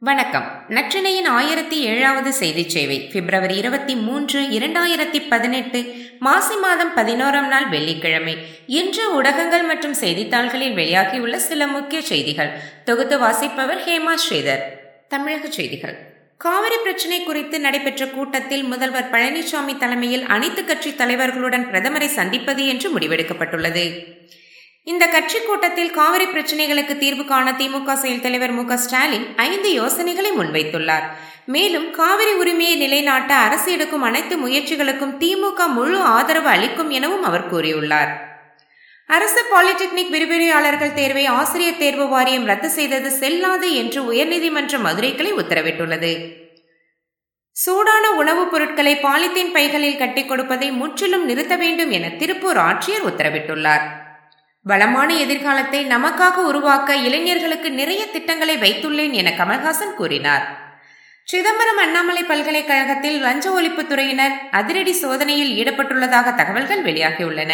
வணக்கம். நற்றினையின் ஆயிரத்தி ஏழாவது செய்தி சேவை பிப்ரவரி இருபத்தி மூன்று இரண்டாயிரத்தி பதினெட்டு மாசி மாதம் பதினோராம் நாள் வெள்ளிக்கிழமை. இன்று ஊடகங்கள் மற்றும் செய்தித்தாள்களில் வெளியாகியுள்ள சில முக்கிய செய்திகள். தொகுத்து வாசிப்பவர் ஹேமா ஸ்ரீதர். தமிழக செய்திகள். காவிரி பிரச்சினை குறித்து நடைபெற்ற கூட்டத்தில் முதல்வர் பழனிசாமி தலைமையில் அனைத்து கட்சி தலைவர்களுடன் பிரதமரை சந்திப்பது என்று முடிவெடுக்கப்பட்டுள்ளது. இந்த கட்சி கூட்டத்தில் காவிரி பிரச்சினைகளுக்கு தீர்வு காண திமுக செயல் தலைவர் மு ஸ்டாலின் ஐந்து யோசனைகளை முன்வைத்துள்ளார். மேலும் காவிரி உரிமையை நிலைநாட்ட அரசு எடுக்கும் அனைத்து முயற்சிகளுக்கும் திமுக முழு ஆதரவு அளிக்கும் எனவும் அவர் கூறியுள்ளார். அரசு பாலிடெக்னிக் விரிவுரையாளர்கள் தேர்வை ஆசிரியர் தேர்வு வாரியம் ரத்து செய்தது செல்லாது என்று உயர்நீதிமன்ற மதுரை கிளை உத்தரவிட்டுள்ளது. சூடான உணவுப் பொருட்களை பாலித்தீன் பைகளில் கட்டிக் கொடுப்பதை முற்றிலும் நிறுத்த வேண்டும் என திருப்பூர் ஆட்சியர் உத்தரவிட்டுள்ளார். வளமான எதிர்காலத்தை நமக்காக உருவாக்க இளைஞர்களுக்கு நிறைய திட்டங்களை வைத்துள்ளேன் என கமல்ஹாசன் கூறினார். சிதம்பரம் அண்ணாமலை பல்கலைக்கழகத்தில் லஞ்ச ஒழிப்புத்துறையினர் அதிரடி சோதனையில் ஈடுபட்டுள்ளதாக தகவல்கள் வெளியாகியுள்ளன.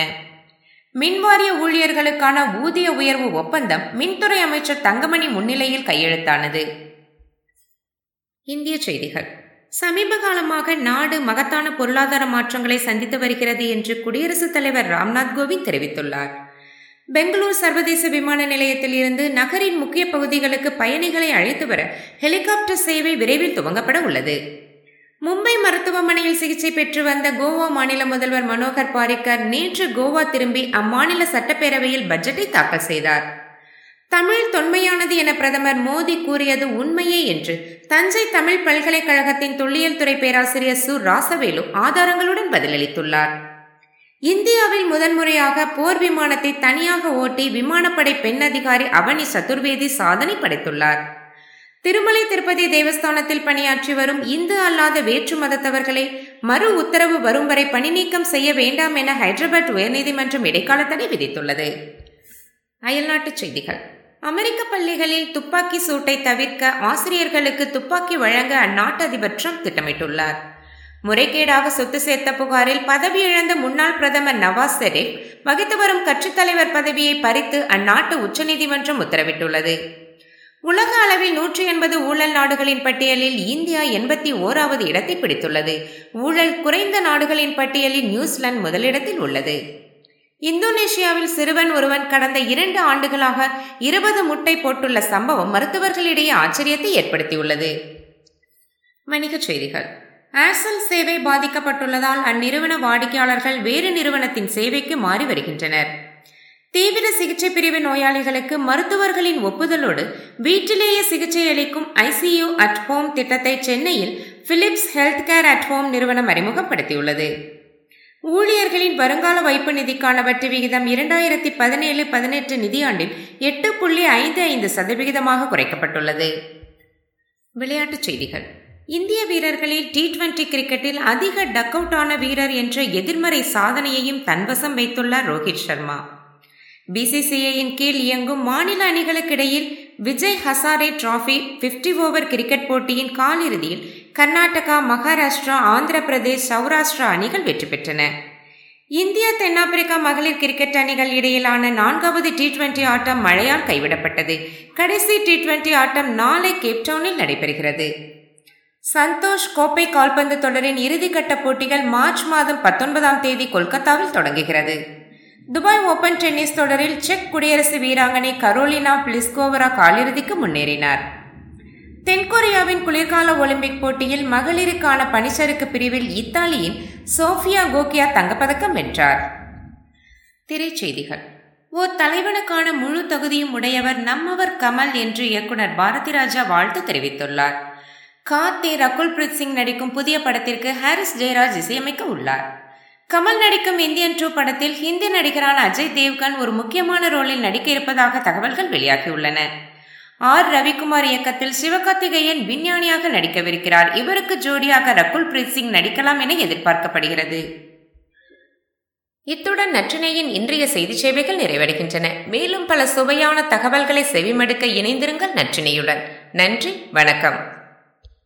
மின்வாரிய ஊழியர்களுக்கான ஊதிய உயர்வு ஒப்பந்தம் மின்துறை அமைச்சர் தங்கமணி முன்னிலையில் கையெழுத்தானது. இந்திய செய்திகள். சமீப காலமாக நாடு மகத்தான பொருளாதார மாற்றங்களை சந்தித்து வருகிறது என்று குடியரசுத் தலைவர் ராம்நாத் கோவிந்த் தெரிவித்துள்ளார். பெங்களூர் சர்வதேச விமான நிலையத்தில் இருந்து நகரின் முக்கிய பகுதிகளுக்கு பயணிகளை அழைத்து வர ஹெலிகாப்டர் சேவை விரைவில் துவங்கப்பட உள்ளது. மும்பை மருத்துவமனையில் சிகிச்சை பெற்று வந்த கோவா மாநில முதல்வர் மனோகர் பாரிக்கர் நேற்று கோவா திரும்பி அம்மாநில சட்டப்பேரவையில் பட்ஜெட்டை தாக்கல் செய்தார். தமிழ் தொன்மையானது என பிரதமர் மோடி கூறியது உண்மையே என்று தஞ்சை தமிழ் பல்கலைக்கழகத்தின் தொல்லியல் துறை பேராசிரியர் சு. ராசவேலு ஆதாரங்களுடன் பதிலளித்துள்ளார். இந்தியாவில் முதன்முறையாக போர் விமானத்தை தனியாக ஓட்டி விமானப்படை பெண் அதிகாரி அவனி சதுர்வேதி சாதனை படைத்துள்ளார். திருமலை திருப்பதி தேவஸ்தானத்தில் பணியாற்றி வரும் இந்து அல்லாத வேற்று மதத்தவர்களை மறு உத்தரவு வரும் வரை பணி நீக்கம் செய்ய வேண்டாம் என ஹைதராபாத் உயர்நீதிமன்றம் இடைக்கால தடை விதித்துள்ளது. அயல்நாட்டுச் செய்திகள். அமெரிக்க பள்ளிகளில் துப்பாக்கி சூட்டை தவிர்க்க ஆசிரியர்களுக்கு துப்பாக்கி வழங்க அந்நாட்டு அதிபர் ட்ரம்ப் திட்டமிட்டுள்ளார். முறைகேடாக சொத்து சேர்த்த புகாரில் பதவி இழந்த முன்னாள் பிரதமர் நவாஸ் ஷெரீப் வகித்து வரும் கட்சித் தலைவர் பதவியை பறித்து அந்நாட்டு உச்சநீதிமன்றம் உத்தரவிட்டுள்ளது. உலக அளவில் நூற்றி எண்பது ஊழல் நாடுகளின் பட்டியலில் இந்தியா எண்பத்தி ஓராவது இடத்தை பிடித்துள்ளது. ஊழல் குறைந்த நாடுகளின் பட்டியலில் நியூசிலாந்து முதலிடத்தில் உள்ளது. இந்தோனேஷியாவில் சிறுவன் ஒருவன் கடந்த இரண்டு ஆண்டுகளாக இருபது முட்டை போட்டுள்ள சம்பவம் மருத்துவர்களிடையே ஆச்சரியத்தை ஏற்படுத்தியுள்ளது. வணிகச் செய்திகள். ஏர்செல் சேவை பாதிக்கப்பட்டுள்ளதால் அந்நிறுவன வாடிக்கையாளர்கள் வேறு நிறுவனத்தின் சேவைக்கு மாறி வருகின்றனர். தீவிர சிகிச்சை பிரிவு நோயாளிகளுக்கு மருத்துவர்களின் ஒப்புதலோடு வீட்டிலேயே சிகிச்சை அளிக்கும் ஐசியு அட் ஹோம் திட்டத்தை சென்னையில் Philips health care at home நிறுவனம் அறிமுகப்படுத்தியுள்ளது. ஊழியர்களின் வருங்கால வைப்பு நிதிக்கான வட்டி விகிதம் இரண்டாயிரத்தி பதினேழு பதினெட்டு நிதியாண்டில் எட்டு புள்ளி ஐந்து ஐந்து சதவிகிதமாக குறைக்கப்பட்டுள்ளது. விளையாட்டுச் செய்திகள். இந்திய வீரர்களில் டி டுவெண்டி கிரிக்கெட்டில் அதிக டக் அவுட் ஆன வீரர் என்ற எதிர்மறை சாதனையையும் தன்வசம் வைத்துள்ளார் ரோஹித் சர்மா. பிசிசிஐயின் கீழ் இயங்கும் மாநில அணிகளுக்கிடையில் Vijay Hazare trophy fifty over cricket போட்டியின் காலிறுதியில் கர்நாடகா மகாராஷ்டிரா ஆந்திர பிரதேஷ் சௌராஷ்டிரா அணிகள் வெற்றி பெற்றன. இந்தியா தென்னாப்பிரிக்கா மகளிர் கிரிக்கெட் அணிகள் இடையிலான நான்காவது டி டுவெண்டி ஆட்டம் மழையால் கைவிடப்பட்டது. கடைசி டி டுவெண்டி ஆட்டம் நாளை கேப்டவுனில் நடைபெறுகிறது. சந்தோஷ் கோப்பை கால்பந்து தொடரின் இறுதிக்கட்ட போட்டிகள் மார்ச் மாதம் பத்தொன்பதாம் தேதி கொல்கத்தாவில் தொடங்குகிறது. துபாய் ஓபன் டென்னிஸ் தொடரில் செக் குடியரசு வீராங்கனை கரோலினா பிளிஸ்கோவரா காலிறுதிக்கு முன்னேறினார். தென்கொரியாவின் குளிர்கால ஒலிம்பிக் போட்டியில் மகளிருக்கான பனிச்சறுக்கு பிரிவில் இத்தாலியின் சோஃபியா கோகியா தங்கப்பதக்கம் வென்றார். திரைச்செய்திகள். ஓர் தலைவனுக்கான முழு தகுதியும் உடையவர் நம்மவர் கமல் என்று இயக்குனர் பாரதி ராஜா வாழ்த்து தெரிவித்துள்ளார். கார்த்தி ரகுல் பிரீத் சிங் நடிக்கும் புதிய படத்திற்கு ஹாரிஸ் ஜெயராஜ் இசையமைக்க உள்ளார். கமல் நடிக்கும் இந்தியன் டூ படத்தில் ஹிந்தி நடிகரான அஜய் தேவ்கன் ஒரு முக்கியமான ரோலில் நடிக்க இருப்பதாக தகவல்கள் வெளியாகியுள்ளன. ஆர். ரவிக்குமார் இயக்கத்தில் சிவகார்த்திகேயன் விஞ்ஞானியாக நடிக்கவிருக்கிறார். இவருக்கு ஜோடியாக ரகுல் பிரீத் சிங் நடிக்கலாம் என எதிர்பார்க்கப்படுகிறது. இத்துடன் நற்றினையின் இன்றைய செய்தி சேவைகள் நிறைவடைகின்றன. மேலும் பல சுவையான தகவல்களை செவிமடுக்க இணைந்திருங்கள் நற்றினையுடன். நன்றி வணக்கம்.